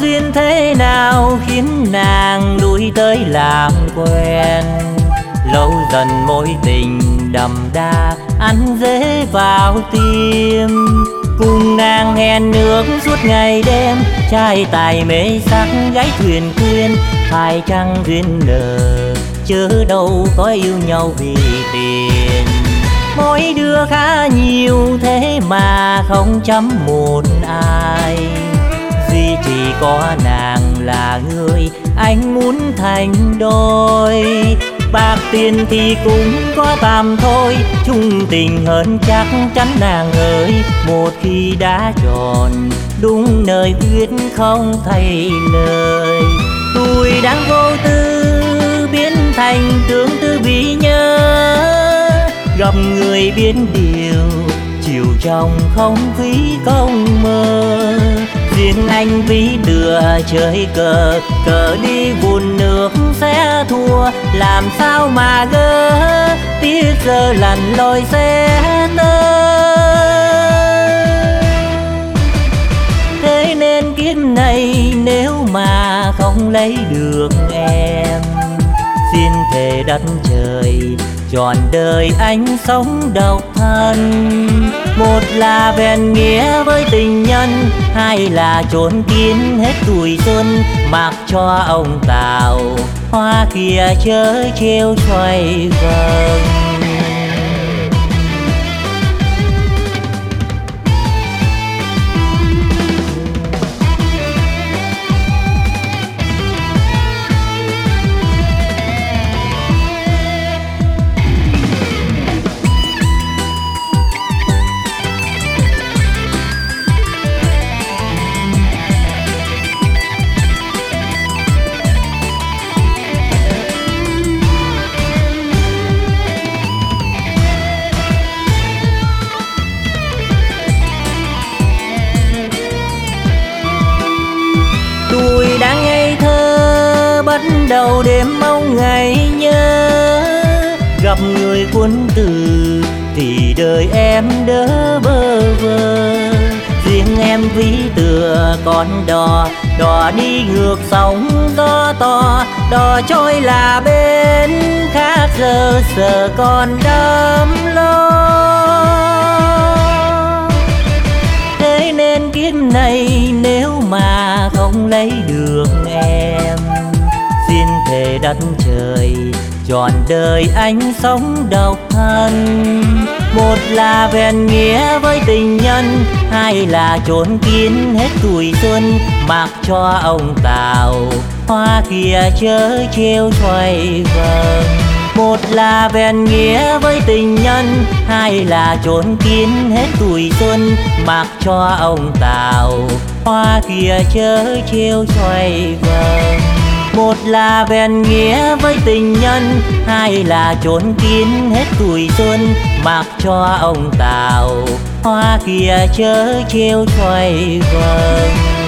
Duyên thế nào khiến nàng lui tới làm quen? Lâu dần mối tình đậm đà, ăn dễ vào tim. Cùng nàng hẹn nước suốt ngày đêm, trai tài mê sắc, gái thuyền quyên. Phải chăng duyên nợ chớ đâu có yêu nhau vì tiền. Mỗi đứa khá nhiều, thế mà không chấm một ai có nàng là người anh muốn thành đôi. Bạc tiền thì cũng có tạm thôi, chung tình hơn chắc chắn nàng ơi. Một khi đã tròn, đúng nơi quyết không thay lời. Tôi đang vô tư, biến thành tướng tư vì nhớ. Gặp người biến điều, chiều trong không khí công mơ riêng anh ví đưa chơi cờ cờ đi buồn nước sẽ thua. Làm sao mà gỡ, tiếc giờ lặn lội sẽ nơ thế nên kiếp này nếu mà không lấy được em, xin thề đất trời, trọn đời anh sống độc thân một là vẹn nghĩa với tình nhân, hai là trốn kín hết tuổi xuân. Mặc cho ông tào hoa kia chớ trêu xoay vầng bắt đầu đêm mong ngày nhớ. Gặp người quân tử thì đời em đỡ bơ vơ. Riêng em ví tựa con đò đò đi ngược sóng gió to. Đò trôi là bên khác giờ sợ còn đắm lo. Thế nên kiếp này nếu mà không lấy được em xin thề đất trời, trọn đời anh sống độc thân. Một là vẹn nghĩa với tình nhân, hai là trốn kín hết tuổi xuân mặc cho ông tào. Hoa kia chớ trêu xoay vầng một là vẹn nghĩa với tình nhân, hai là trốn kín hết tuổi xuân mặc cho ông tào. Hoa kia chớ trêu xoay vầng một là bèn nghĩa với tình nhân, hai là trốn kín hết tuổi xuân. Mặc cho ông tào, hoa kia chớ trêu xoay vầng.